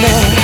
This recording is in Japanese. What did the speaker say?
ね